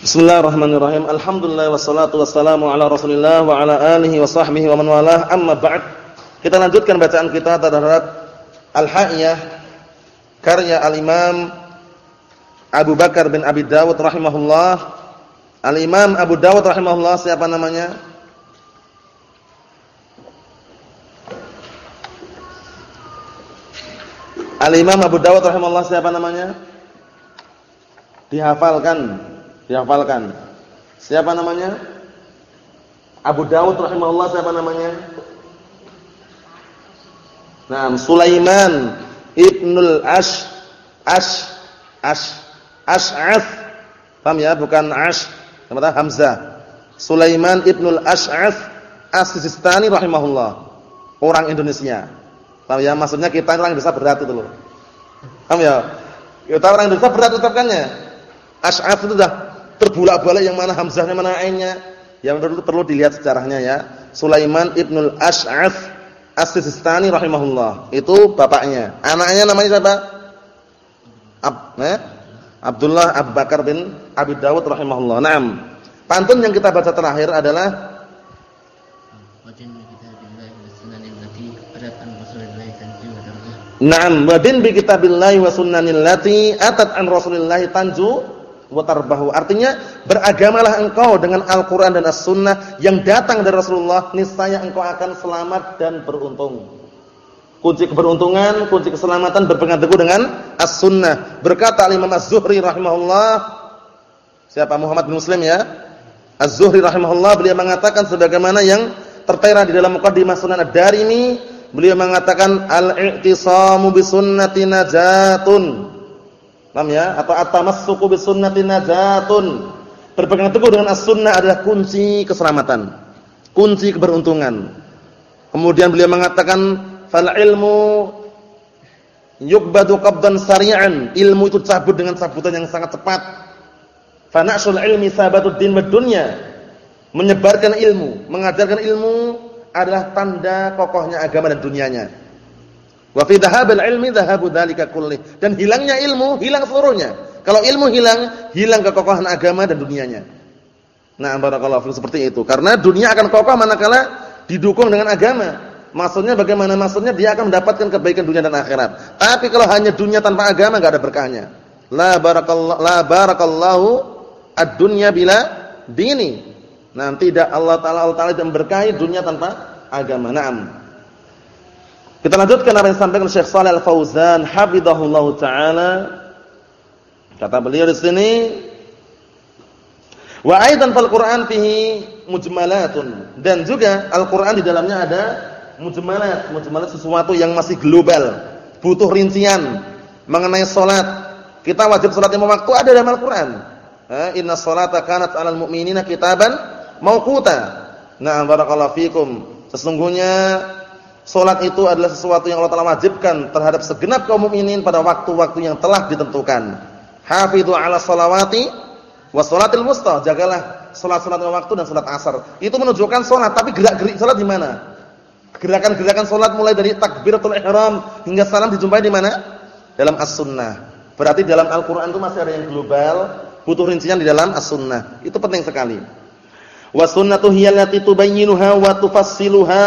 Bismillahirrahmanirrahim. Alhamdulillah wassalatu wassalamu ala Rasulillah wa ala alihi wa sahbihi wa man walah. Amma ba'd. Kita lanjutkan bacaan kita terhadap Al-Ha'iyah karya Al-Imam Abu Bakar bin Abi Dawud rahimahullah. Al-Imam Abu Dawud rahimahullah siapa namanya? Al-Imam Abu Dawud rahimahullah siapa namanya? Dihafalkan. Dihafalkan. Siapa namanya? Abu Dawud rahimahullah siapa namanya? Nah, Sulaiman Ibnul Ash Ash Ash Ash'ath. Paham ya? Bukan Ash. Namanya Hamzah. Sulaiman Ibnul Ash'ath As-Sistani rahimahullah. Orang Indonesia. Paham ya? Maksudnya kita orang Indonesia berat itu loh. Paham ya? Kita orang Indonesia berat ucapkannya. Ash'ath itu dah terbulak-balik yang mana hamzahnya mana ainnya. Yang perlu perlu dilihat sejarahnya ya. Sulaiman Ibnul Ash'ath As-Sistani rahimahullah. Itu bapaknya. Anaknya namanya siapa? Ab, eh? Abdullah Abu Bakar bin Abi Dawud rahimahullah. Naam. Pantun yang kita baca terakhir adalah Naam, wadin bi kitabillahi wa sunnanil lati atat an Rasulillahi tanju watarbahu. Artinya beragamalah engkau dengan Al-Qur'an dan As-Sunnah yang datang dari Rasulullah, niscaya engkau akan selamat dan beruntung. Kunci keberuntungan, kunci keselamatan berpegang teguh dengan As-Sunnah. Berkata Imam Az-Zuhri rahimahullah, siapa Muhammad bin Muslim ya? Az-Zuhri rahimahullah beliau mengatakan sebagaimana yang tertera di dalam muqaddimah Sunan Ad-Darimi, beliau mengatakan al-i'tisamu bi najatun Paham ya? Atau at-tamassuku bis sunnati najatun. Berpegang teguh dengan as-sunnah adalah kunci keselamatan. Kunci keberuntungan. Kemudian beliau mengatakan fal ilmu yuqbadu qabdan sari'an. Ilmu itu cabut dengan cabutan yang sangat cepat. Fa na'sul ilmi sabatud din wad dunya. Menyebarkan ilmu, mengajarkan ilmu adalah tanda kokohnya agama dan dunianya. Wa fi dhahabil ilmi dhahabu dzalika kullih. Dan hilangnya ilmu, hilang seluruhnya. Kalau ilmu hilang, hilang kekokohan agama dan dunianya. Nah, barakallahu fiikum seperti itu. Karena dunia akan kokoh manakala didukung dengan agama. Maksudnya bagaimana? Maksudnya dia akan mendapatkan kebaikan dunia dan akhirat. Tapi kalau hanya dunia tanpa agama enggak ada berkahnya. La barakallahu la barakallahu ad-dunya bila dini. Nah, tidak Allah taala Allah taala tidak memberkahi dunia tanpa agama. Naam. Kita lanjutkan apa yang disampaikan Syekh Al-Fauzan hafizahullah taala. Kata beliau di sini, wa aidan fal Qur'an fihi mujmalatun dan juga Al-Qur'an di dalamnya ada mujmalat, mujmalat sesuatu yang masih global, butuh rincian mengenai salat. Kita wajib salat lima waktu ada dalam Al-Qur'an. Inna salata kanat 'alal mu'minina kitaban mauquta. Nah, barakallahu fikum. Sesungguhnya Salat itu adalah sesuatu yang Allah Taala wajibkan terhadap segenap kaum mukminin pada waktu-waktu yang telah ditentukan. Hafidhu 'ala salawati wa salatil wusta. Jagalah salat-salat waktu dan salat asar. Itu menunjukkan salat, tapi gerak-gerik salat di mana? Gerakan-gerakan salat mulai dari takbiratul ihram hingga salam dijumpai di mana? Dalam As-Sunnah. Berarti dalam Al-Qur'an itu masih ada yang global, butuh rincian di dalam As-Sunnah. Itu penting sekali. Wa sunnatu hiya allati tubayyinuha wa tufassiluha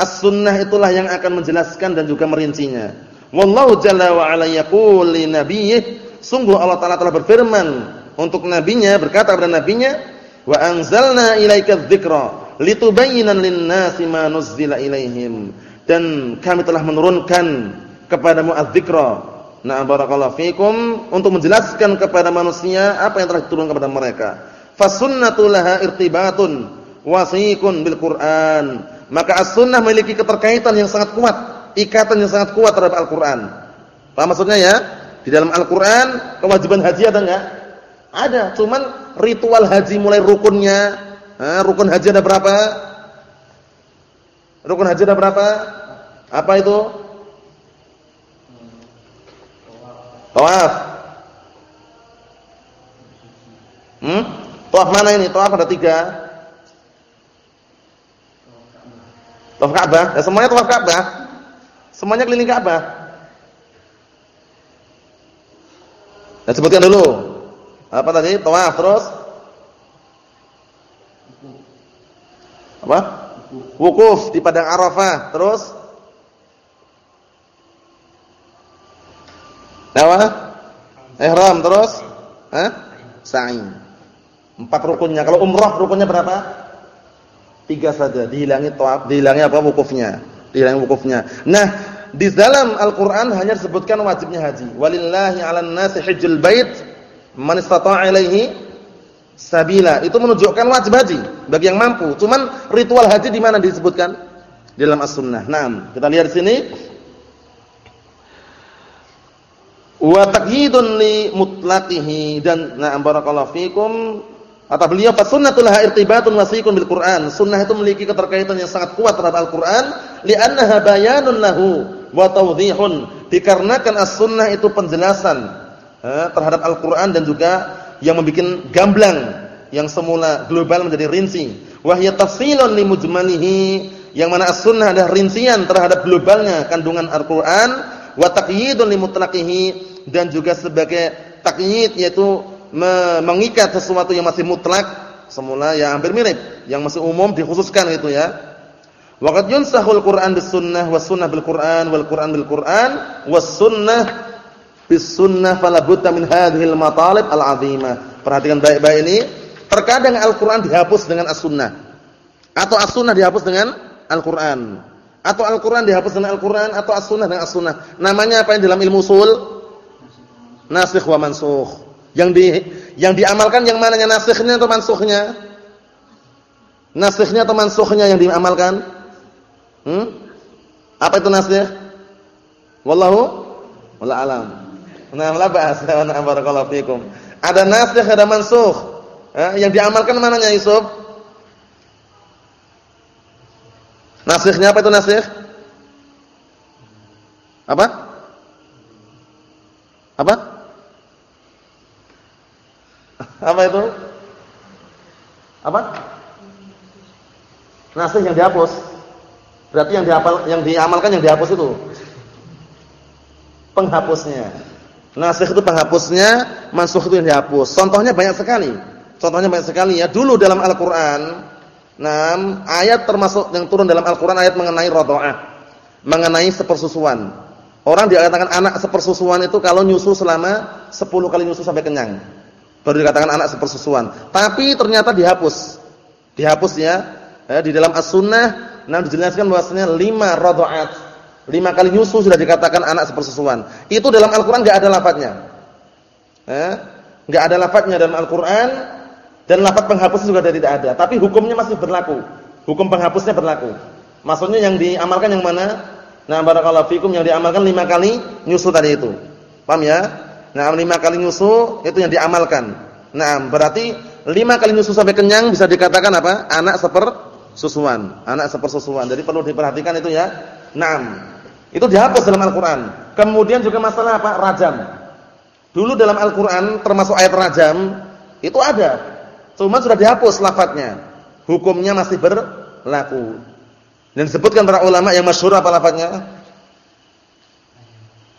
As-sunnah itulah yang akan menjelaskan dan juga merincinya. Wallahu jalla wa ala yaqul li nabiyyih, sungguh Allah taala telah berfirman untuk nabinya berkata kepada nabinya, "Wa anzalna ilaika dzikra litubayyana lin-nasi ma nuzzila ilaihim." Dan kami telah menurunkan kepadamu adz-dzikra. Nah, barakallahu fikum untuk menjelaskan kepada manusia apa yang telah diturunkan kepada mereka. Fasunnatu laha irtibatun wasiqun bil Qur'an maka as-sunnah memiliki keterkaitan yang sangat kuat, ikatan yang sangat kuat terhadap Al-Qur'an. Paham maksudnya ya? Di dalam Al-Qur'an kewajiban haji ada enggak? Ada, cuman ritual haji mulai rukunnya, ha, rukun haji ada berapa? Rukun haji ada berapa? Apa itu? Tawaf. Hmm? Tawaf mana ini? Tawaf ada tiga. Tawaf Ka'bah, ya semuanya tawaf Ka'bah. Semuanya keliling Ka'bah. Nah sebutkan dulu. Apa tadi? Tawaf terus apa? Wukuf di padang Arafah, terus nah, Apa? Ihram terus? Hah? Sa'i. Empat rukunnya. Kalau umrah rukunnya berapa? Tiga saja. Dihilangi tawaf, dihilangi apa? Wukufnya. Dihilangi wukufnya. Nah, di dalam Al-Qur'an hanya disebutkan wajibnya haji. Walillahi 'alan nasi hajjul bait man istata'a ilaihi sabila. Itu menunjukkan wajib haji bagi yang mampu. Cuman ritual haji di mana disebutkan? Di dalam As-Sunnah. Naam, kita lihat di sini. Wa taqyidun li mutlaqihi dan na'am barakallahu fikum kata beliau fa sunnatul irtibatun wasiqun bil Qur'an. Sunnah itu memiliki keterkaitan yang sangat kuat terhadap Al-Qur'an li'annaha bayanun lahu wa tawdihun. Dikarenakan as-sunnah itu penjelasan eh, terhadap Al-Qur'an dan juga yang membuat gamblang yang semula global menjadi rinci. Wahya tafsilun li mujmalihi yang mana as-sunnah adalah rincian terhadap globalnya kandungan Al-Qur'an wa taqyidun li mutlaqihi dan juga sebagai takyid yaitu mengikat sesuatu yang masih mutlak semula yang hampir mirip, yang masih umum dikhususkan gitu ya. Waqad yunsahul Qur'an bis sunnah was sunnah bil Qur'an wal Qur'an bil Qur'an was sunnah bis sunnah fala min hadhil matalib al-'azimah. Perhatikan baik-baik ini. Terkadang Al-Qur'an dihapus dengan As-Sunnah. Atau As-Sunnah dihapus dengan Al-Qur'an. Atau Al-Qur'an dihapus dengan Al-Qur'an atau As-Sunnah dengan As-Sunnah. Namanya apa yang dalam ilmu usul? Nasikh wa mansukh. Yang di yang diamalkan yang mananya nasikhnya atau mansukhnya? Nasikhnya atau mansukhnya yang diamalkan? Hmm? Apa itu nasikh? Wallahu wala alam. Nah, la ba'as. Nah, barakallahu fikum. Ada nasikh, ada mansukh. Eh, yang diamalkan mananya Yusuf? Nasikhnya apa itu nasikh? Apa? Apa? Apa itu? Apa? Nasikh yang dihapus. Berarti yang dihafal yang diamalkan yang dihapus itu penghapusnya. Nasikh itu penghapusnya, mansukh itu yang dihapus. Contohnya banyak sekali. Contohnya banyak sekali ya. Dulu dalam Al-Qur'an, nah, ayat termasuk yang turun dalam Al-Qur'an ayat mengenai radha'ah, mengenai sepersusuan. Orang dikatakan anak sepersusuan itu kalau nyusu selama 10 kali nyusu sampai kenyang. Baru dikatakan anak sepersusuan. Tapi ternyata dihapus. Dihapus ya. Eh, di dalam As-Sunnah nah dijelaskan bahwasanya 5 radha'at Lima kali nyusu sudah dikatakan anak sepersusuan. Itu dalam Al-Qur'an enggak ada lafadznya. Eh? Ada lafadznya dalam Al-Qur'an dan lafaz penghapus juga tidak ada, tapi hukumnya masih berlaku. Hukum penghapusnya berlaku. Maksudnya yang diamalkan yang mana? Nah, barakallahu fikum yang diamalkan lima kali nyusu tadi itu. Paham ya? Nah, lima kali nyusu itu yang diamalkan. Nah, berarti lima kali nyusu sampai kenyang bisa dikatakan apa? Anak seper susuan, anak sepersusuan. Jadi perlu diperhatikan itu ya. Naam. Itu dihapus dalam Al-Qur'an. Kemudian juga masalah apa? Rajam. Dulu dalam Al-Qur'an termasuk ayat rajam itu ada. Cuma sudah dihapus lafadznya. Hukumnya masih berlaku. Dan disebutkan para ulama yang masyhur apa lafadznya?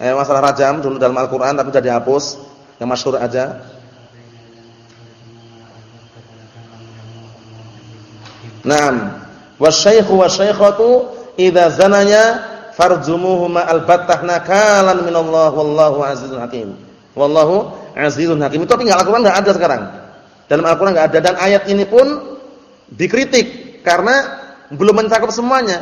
Eh masalah rajam dulu dalam Al-Qur'an tapi sudah dihapus. Yang masyhur aja. Naam. Wasyaikhu wasyaikhatu idza zanaya farjumuhuma albattah nakalan minallah wallahu azizun hakim. Wallahu azizun hakim. Itu tapi enggak Al-Qur'an enggak ada sekarang. Dalam Al-Qur'an enggak ada dan ayat ini pun dikritik karena belum mencakup semuanya.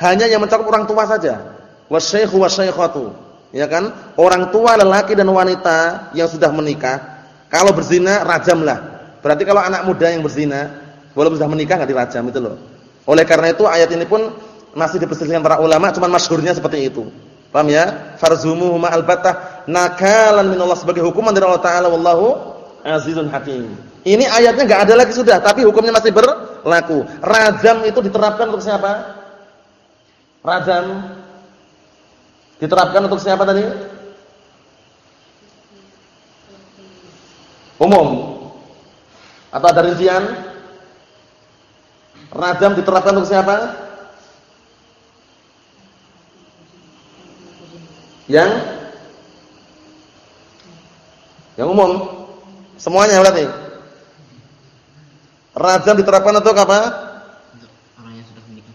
Hanya yang mencakup orang tua saja. Wasyaikhu wasyaikhatu. Ya kan? Orang tua lelaki dan wanita yang sudah menikah kalau berzina rajamlah. Berarti kalau anak muda yang berzina walaupun sudah menikah enggak dirajam itu loh. Oleh karena itu ayat ini pun masih diperselisihkan para ulama, cuman masyhurnya seperti itu. Paham ya? Farzumuhuma albatah nakalan minallah sebagai hukuman dari Allah taala wallahu azizun hakim. Ini ayatnya enggak ada lagi sudah, tapi hukumnya masih berlaku. Rajam itu diterapkan untuk siapa? Rajam diterapkan untuk siapa tadi? Umum. Atau ada rincian? Rajam diterapkan untuk siapa? Yang yang umum. Semuanya berarti. Rajam diterapkan untuk apa? Orang yang sudah menikah.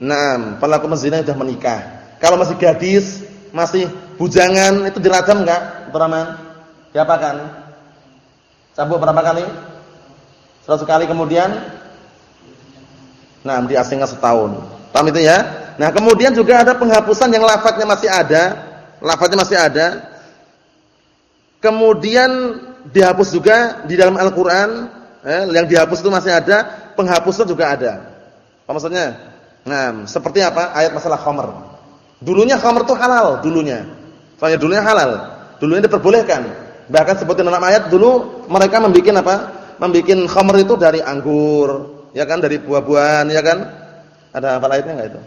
Nah, pelaku zina sudah menikah. Kalau masih gadis, masih bujangan itu dirajam enggak, Abdurrahman? Diapakan? Cambuk berapa kali? Seratus kali kemudian Nah, diasingkan setahun. Paham itu ya? Nah, kemudian juga ada penghapusan yang lafadznya masih ada, lafadznya masih ada. Kemudian dihapus juga di dalam Al-Qur'an, eh, yang dihapus itu masih ada, penghapusnya juga ada. Apa maksudnya? Nah, seperti apa? Ayat masalah khamr. Dulunya khamr itu halal, dulunya. Soalnya dulunya halal. Dulunya diperbolehkan. Bahkan seperti dalam ayat dulu mereka membuat apa? Membuat khamr itu dari anggur, ya kan dari buah-buahan, ya kan? Ada hafal ayatnya enggak itu?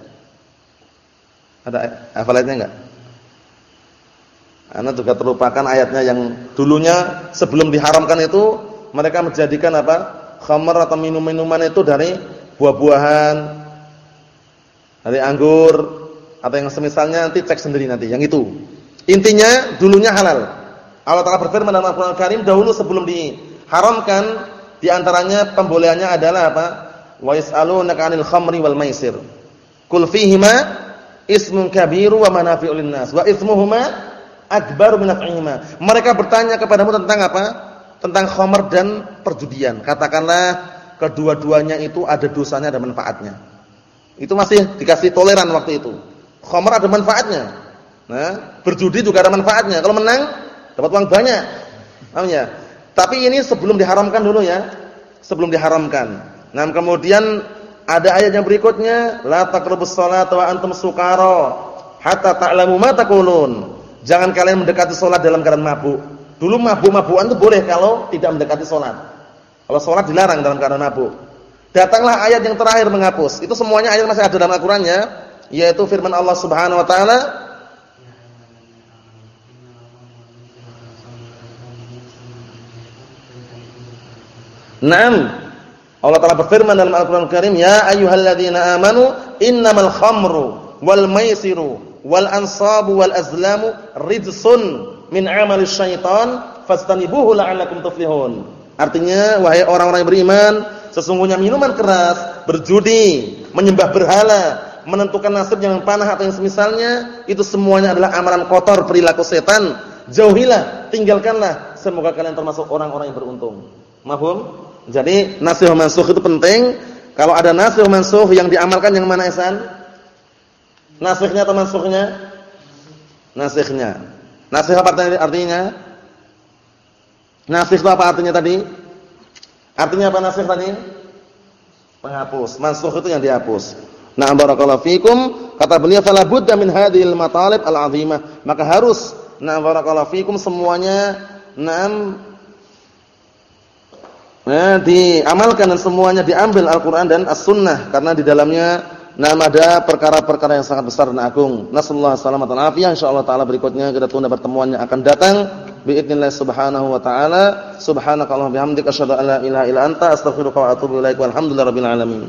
Ada hafal ayatnya enggak? Anda juga terlupakan ayatnya yang dulunya sebelum diharamkan itu mereka menjadikan apa? Khamr atau minum-minuman itu dari buah-buahan, dari anggur atau yang semisalnya nanti cek sendiri nanti yang itu. Intinya dulunya halal. Allah Taala berfirman dalam Al-Qur'an Karim dahulu sebelum diharamkan di antaranya pembolehannya adalah apa? Wa yas'alunaka 'anil khamri wal maisir. Qul fihima ismun kabiru wa manafi'u lin-nas wa ismuhuma akbaru min naf'ihima. Mereka bertanya kepadamu tentang apa? Tentang khamr dan perjudian. Katakanlah kedua-duanya itu ada dosanya dan manfaatnya. Itu masih dikasih toleran waktu itu. Khamr ada manfaatnya. Nah, berjudi juga ada manfaatnya. Kalau menang dapat uang banyak. Paham ya? Tapi ini sebelum diharamkan dulu ya. Sebelum diharamkan. Nah, kemudian ada ayat yang berikutnya, la taqrabus sholata wa antum sukara hatta ta'lamu ma taqulun. Jangan kalian mendekati salat dalam keadaan mabuk. Dulu mabuk-mabukan itu boleh kalau tidak mendekati salat. Kalau salat dilarang dalam keadaan mabuk. Datanglah ayat yang terakhir menghapus. Itu semuanya ayat masih ada dalam Al-Qur'annya, yaitu firman Allah Subhanahu wa taala Naam. Allah Taala berfirman dalam Al-Qur'an Al Karim, "Ya ayyuhalladzina amanu innamal khamru wal maisiru wal ansabu wal azlamu rijsun min 'amali syaitan fastanibuhu la'allakum tuflihun." Artinya, wahai orang-orang yang beriman, sesungguhnya minuman keras, berjudi, menyembah berhala, menentukan nasib yang panah atau yang semisalnya, itu semuanya adalah amalan kotor perilaku setan. Jauhilah, tinggalkanlah, semoga kalian termasuk orang-orang yang beruntung. Mahum? Jadi nasih mansukh itu penting. Kalau ada nasih mansukh yang diamalkan yang mana Ihsan? Nasihnya atau mansukhnya? Nasihnya. Nasih apa artinya? Nasih itu apa artinya tadi? Artinya apa nasih tadi? Penghapus. Mansukh itu yang dihapus. Nah, barakallahu fikum, kata beliau fala budda min hadhil matalib al-'azimah. Maka harus nah barakallahu fikum semuanya enam Nah, diamalkan dan semuanya diambil Al-Qur'an dan As-Sunnah karena di dalamnya nama ada perkara-perkara yang sangat besar dan agung. Nasallahu salamatan afiyah insyaallah taala berikutnya kita tunda pertemuan yang akan datang باذنillah subhanahu wa taala. Subhanakallahumma bihamdika asyhadu an la ilaha illa anta astaghfiruka wa atubu ilaik. Walhamdulillahirabbil alamin.